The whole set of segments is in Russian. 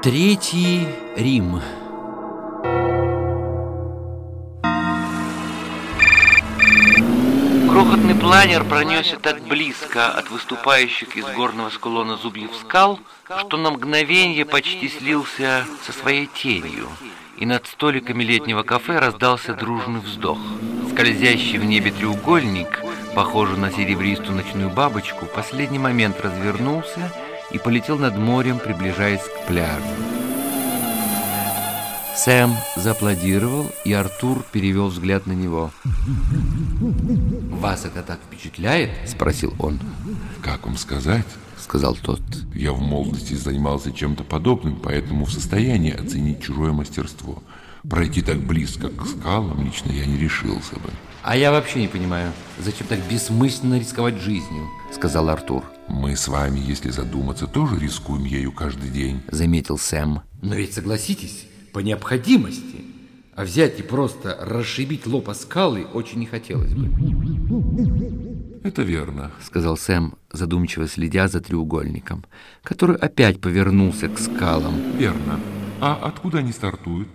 Третий Рим. Крохотный планер пронесся так близко от выступающих из горного склона зубьев скал, что на мгновение почти слился со своей тенью, и над столиками летнего кафе раздался дружный вздох. Скользящий в небе треугольник, похожий на серебристую ночную бабочку, в последний момент развернулся и полетел над морем, приближаясь к пляжу. Сэм зааплодировал, и Артур перевел взгляд на него. «Вас это так впечатляет?» – спросил он. Как вам сказать? – сказал тот. Я в молодости занимался чем-то подобным, поэтому в состоянии оценить чужое мастерство. Пройти так близко к скалам лично я не решился бы. «А я вообще не понимаю, зачем так бессмысленно рисковать жизнью?» – сказал Артур. Мы с вами, если задуматься, тоже рискуем ею каждый день. Заметил Сэм. Но ведь согласитесь, по необходимости. А взять и просто расшибить лоб о скалы очень не хотелось бы. Это верно. Сказал Сэм, задумчиво следя за треугольником, который опять повернулся к скалам. Верно. А откуда они стартуют?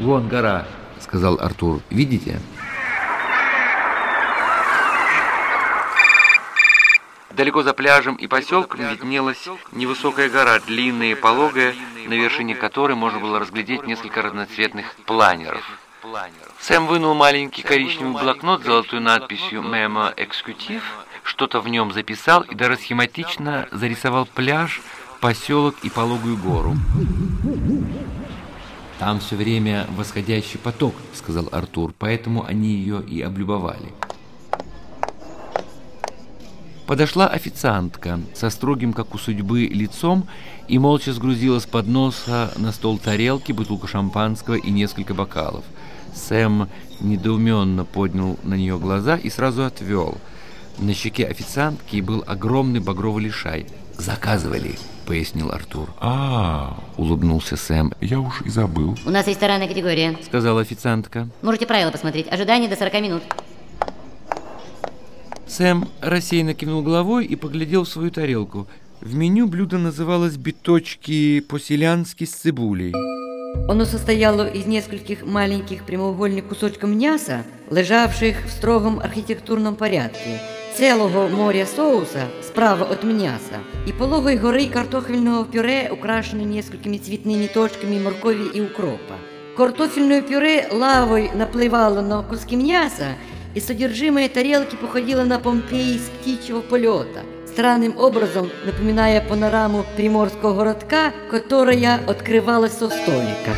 Вон гора, сказал Артур. Видите? Далеко за пляжем и поселком виднелась невысокая гора, длинная и пологая, на вершине которой можно было разглядеть несколько разноцветных планеров. Сэм вынул маленький коричневый блокнот с золотой надписью «Memo Executive», что-то в нем записал и даже схематично зарисовал пляж, поселок и пологую гору. «Там все время восходящий поток», — сказал Артур, «поэтому они ее и облюбовали». Подошла официантка со строгим, как у судьбы, лицом и молча сгрузила с подноса на стол тарелки, бутылку шампанского и несколько бокалов. Сэм недоуменно поднял на нее глаза и сразу отвел. На щеке официантки был огромный багровый лишай. «Заказывали», — пояснил Артур. А, Улыбнулся Сэм. я уж и забыл. У нас есть вторая категория. Сказала официантка. Можете правила посмотреть. Ожидание до 40 минут. Сэм рассеянно кивнул головой и поглядел в свою тарелку. В меню блюдо называлось «биточки по-селянски с цибулей». Оно состояло из нескольких маленьких прямоугольных кусочків м'яса, лежавших в строгом архітектурному порядку, цілого моря соуса справа від м'яса і пологої гори картофельного пюре, украшене несколькими цвітними точками моркові і укропа. Картофельное пюре лавой напливало на куски мяса, и содержимое тарелки походило на Помпеи с птичьего полета, странным образом напоминая панораму приморского городка, которая открывалась со столика.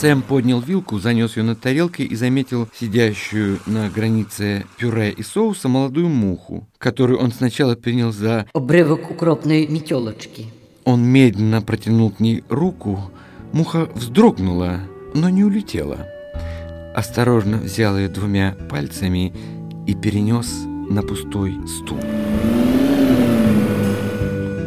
Сэм поднял вилку, занес ее над тарелкой и заметил сидящую на границе пюре и соуса молодую муху, которую он сначала принял за... Обрывок укропной метелочки. Он медленно протянул к ней руку, муха вздрогнула, но не улетела. Осторожно взял ее двумя пальцами и перенес на пустой стул.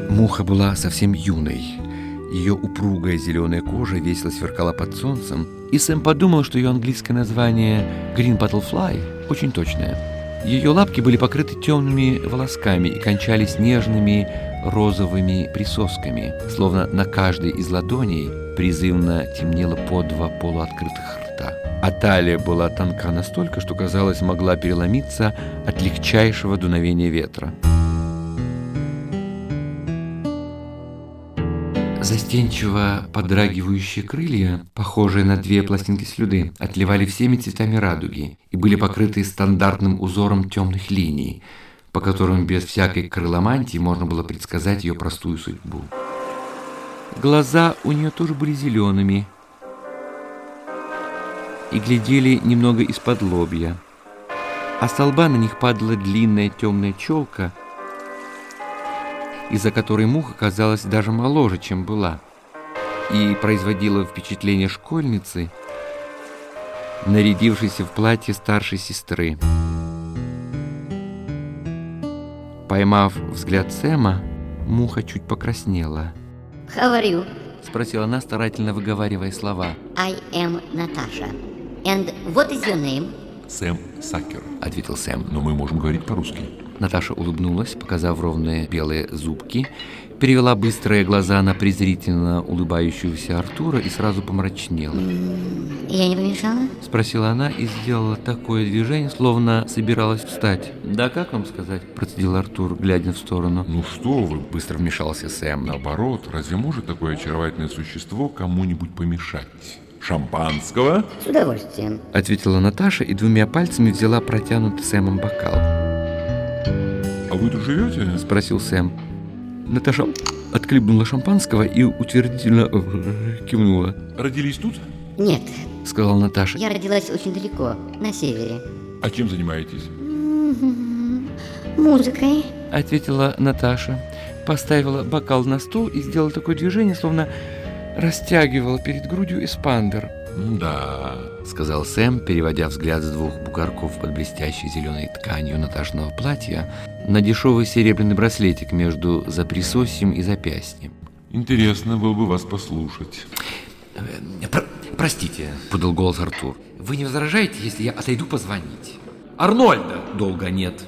Муха была совсем юной. Ее упругая зеленая кожа весело сверкала под солнцем, и Сэм подумал, что ее английское название Green Butterfly очень точное. Ее лапки были покрыты темными волосками и кончались нежными розовыми присосками, словно на каждой из ладоней призывно темнело по два полуоткрытых рта. А талия была тонка настолько, что, казалось, могла переломиться от легчайшего дуновения ветра. Застенчиво подрагивающие крылья, похожие на две пластинки слюды, отливали всеми цветами радуги и были покрыты стандартным узором темных линий, по которым без всякой крыломантии можно было предсказать ее простую судьбу. Глаза у нее тоже были зелеными и глядели немного из-под лобья, а с лба на них падала длинная темная челка, из-за которой муха казалась даже моложе, чем была, и производила впечатление школьницы, нарядившейся в платье старшей сестры. Поймав взгляд Сэма, муха чуть покраснела. How are you? Спросила она, старательно выговаривая слова. I am Natasha. And what is your name? Сэм Сакер. ответил Сэм. Но мы можем говорить по-русски. Наташа улыбнулась, показав ровные белые зубки, перевела быстрые глаза на презрительно улыбающегося Артура и сразу помрачнела. Я не помешала? Спросила она и сделала такое движение, словно собиралась встать. «Да как вам сказать?» – процедил Артур, глядя в сторону. Ну что вы, Быстро вмешался Сэм. наоборот, разве может такое очаровательное существо кому-нибудь помешать? Шампанского? С удовольствием. Ответила Наташа и двумя пальцами взяла протянутый Сэмом бокал. Вы тут живете? Спросил Сэм. Наташа отхлебнула шампанского и утвердительно э, кивнула. Родились тут? Нет, Сказала Наташа. я родилась очень далеко, на севере. А чем занимаетесь? Музыкой. Ответила Наташа. Поставила бокал на стол и сделала такое движение, словно растягивала перед грудью эспандер. Да. Сказал Сэм, переводя взгляд с двух бугорков под блестящей зеленой тканью Наташного платья на дешевый серебряный браслетик между заприсосьем и запястьем. Интересно было бы вас послушать. Э, про- простите, подал голос Артур. Вы не возражаете, если я отойду позвонить? Арнольда долго нет.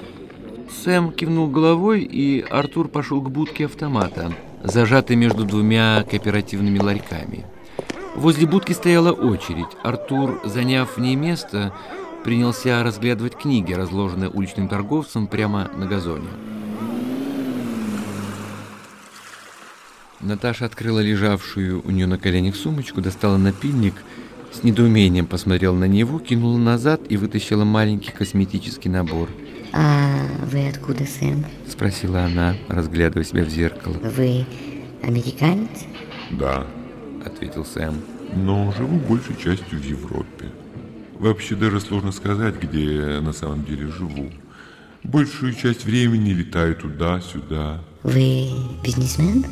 Сэм кивнул головой, и Артур пошел к будке автомата, зажатой между двумя кооперативными ларьками. Возле будки стояла очередь. Артур, заняв в ней место, принялся разглядывать книги, разложенные уличным торговцем прямо на газоне. Наташа открыла лежавшую у нее на коленях сумочку, достала напильник, с недоумением посмотрела на него, кинула назад и вытащила маленький косметический набор. А вы откуда, Сэм? Спросила она, разглядывая себя в зеркало. Вы американец? Да. Ответил Сэм. Но живу большей частью в Европе. Вообще даже сложно сказать, где я на самом деле живу. Большую часть времени летаю туда-сюда. Вы бизнесмен?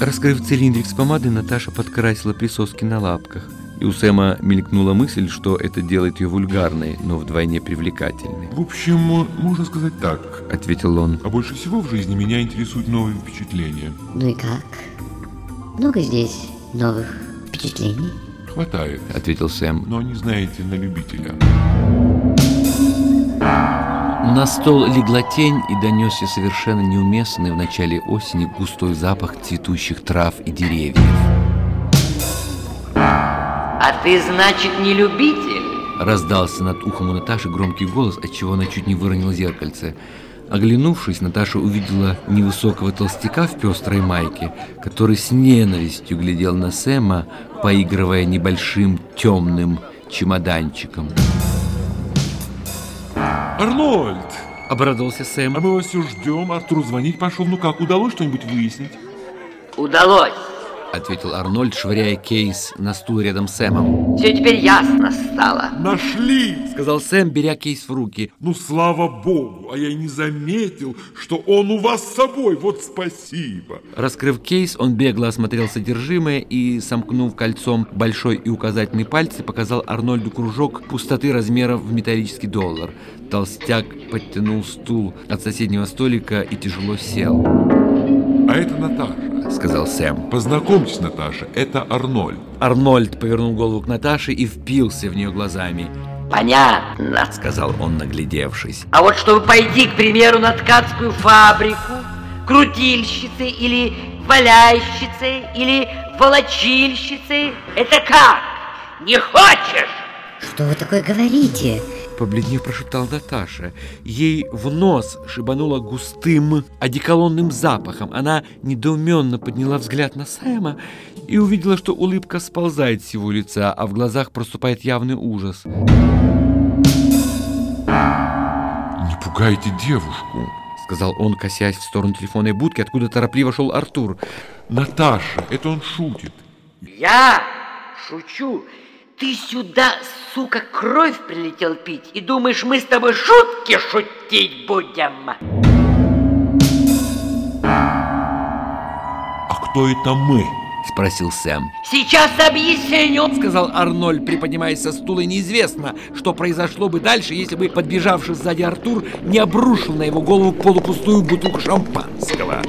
Раскрыв цилиндрик с помадой, Наташа подкрасила присоски на лапках. И у Сэма мелькнула мысль, что это делает ее вульгарной, но вдвойне привлекательной. В общем, можно сказать так. Ответил он. А больше всего в жизни меня интересуют новые впечатления. Ну и как? Много здесь новых впечатлений? Хватает. Ответил Сэм. Но они, знаете, на любителя. На стол легла тень и донесся совершенно неуместный в начале осени густой запах цветущих трав и деревьев. А ты, значит, не любитель? Раздался над ухом у Наташи громкий голос, отчего она чуть не выронила зеркальце. Оглянувшись, Наташа увидела невысокого толстяка в пестрой майке, который с ненавистью глядел на Сэма, поигрывая небольшим темным чемоданчиком. Арнольд! Обрадовался А Сэм. мы вас все ждем. Артур звонить пошел. Ну как, удалось что-нибудь выяснить? Удалось. Ответил Арнольд, швыряя кейс на стул рядом с Сэмом. Все теперь ясно стало. Нашли! Сказал Сэм, беря кейс в руки. Ну, слава богу, а я и не заметил, что он у вас с собой. Вот спасибо. Раскрыв кейс, он бегло осмотрел содержимое и, сомкнув кольцом большой и указательный пальцы, показал Арнольду кружок пустоты размеров в металлический доллар. Толстяк подтянул стул от соседнего столика и тяжело сел, А это Наташа. Сказал Сэм. Познакомьтесь, Наташа, это Арнольд. Арнольд повернул голову к Наташе и впился в нее глазами, Понятно. сказал он, наглядевшись. А вот чтобы пойти, к примеру, на ткацкую фабрику, крутильщицей или валяйщицей или волочильщицей, это как? Не хочешь? Что вы такое говорите? Побледнев прошептала Наташа. Ей в нос шибануло густым одеколонным запахом. Она недоуменно подняла взгляд на Сэма и увидела, что улыбка сползает с его лица, а в глазах проступает явный ужас. Не пугайте девушку. Сказал он, косясь в сторону телефонной будки, откуда торопливо шел Артур. Наташа, это он шутит. Я шучу. Ты сюда, сука, кровь прилетел пить и думаешь, мы с тобой шутки шутить будем? А кто это мы? Спросил Сэм. Сейчас объясню. Сказал Арнольд, приподнимаясь со стула. Неизвестно, что произошло бы дальше, если бы подбежавший сзади Артур не обрушил на его голову полупустую бутылку шампанского.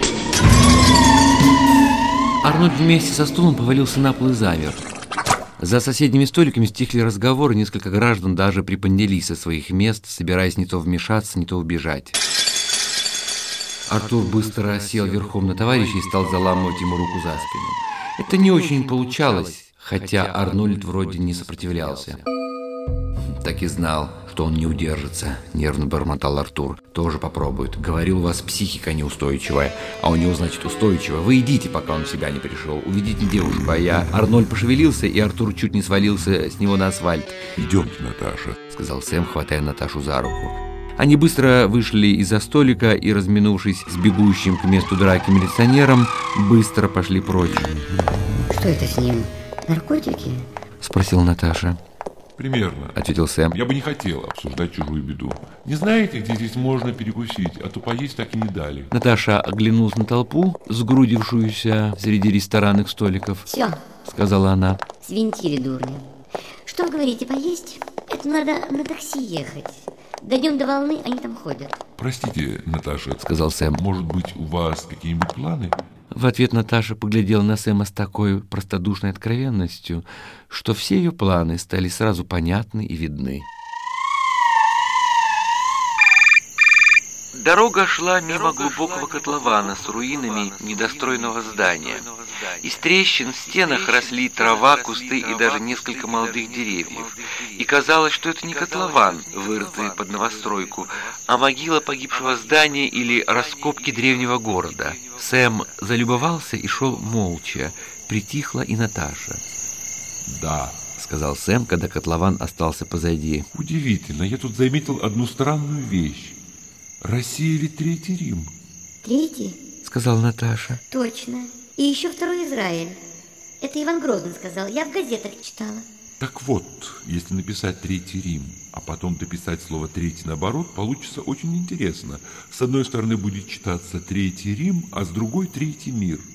Арнольд вместе со стулом повалился на пол и замер. За соседними столиками стихли разговоры, несколько граждан даже приподнялись со своих мест, собираясь не то вмешаться, не то убежать. Артур быстро сел верхом на товарища и стал заламывать ему руку за спину. Это не очень получалось, хотя Арнольд вроде не сопротивлялся. Так и знал, что он не удержится, нервно бормотал Артур. Тоже попробует. Говорил, у вас психика неустойчивая, а у него, значит, устойчивая. Вы идите, пока он в себя не пришел. Уведите девушку, а я... Арнольд пошевелился, и Артур чуть не свалился с него на асфальт. Идемте, Наташа. Сказал Сэм, хватая Наташу за руку. Они быстро вышли из-за столика и, разминувшись с бегущим к месту драки милиционером, быстро пошли прочь. Что это с ним? Наркотики? Спросила Наташа. Примерно. Ответил Сэм. Я бы не хотел обсуждать чужую беду. Не знаете, где здесь можно перекусить, а то поесть так и не дали. Наташа оглянулась на толпу, сгрудившуюся среди ресторанных столиков. Все, Сказала она. свинтили дурни. Что вы говорите, поесть? Это надо на такси ехать. Дойдем до волны, они там ходят. Простите, Наташа, Сказал Сэм. может быть, у вас какие-нибудь планы? В ответ Наташа поглядела на Сэма с такой простодушной откровенностью, что все ее планы стали сразу понятны и видны. Дорога шла мимо глубокого котлована с руинами недостроенного здания. Из трещин в стенах росли трава, кусты и даже несколько молодых деревьев. И казалось, что это не котлован, вырытый под новостройку, а могила погибшего здания или раскопки древнего города. Сэм залюбовался и шел молча. Притихла и Наташа. Да. Сказал Сэм, когда котлован остался позади. Удивительно, я тут заметил одну странную вещь. Россия ведь Третий Рим. Третий? Сказала Наташа. Точно. И еще второй Израиль. Это Иван Грозный сказал. Я в газетах читала. Так вот, если написать Третий Рим, а потом дописать слово Третий наоборот, получится очень интересно. С одной стороны будет читаться Третий Рим, а с другой Третий мир –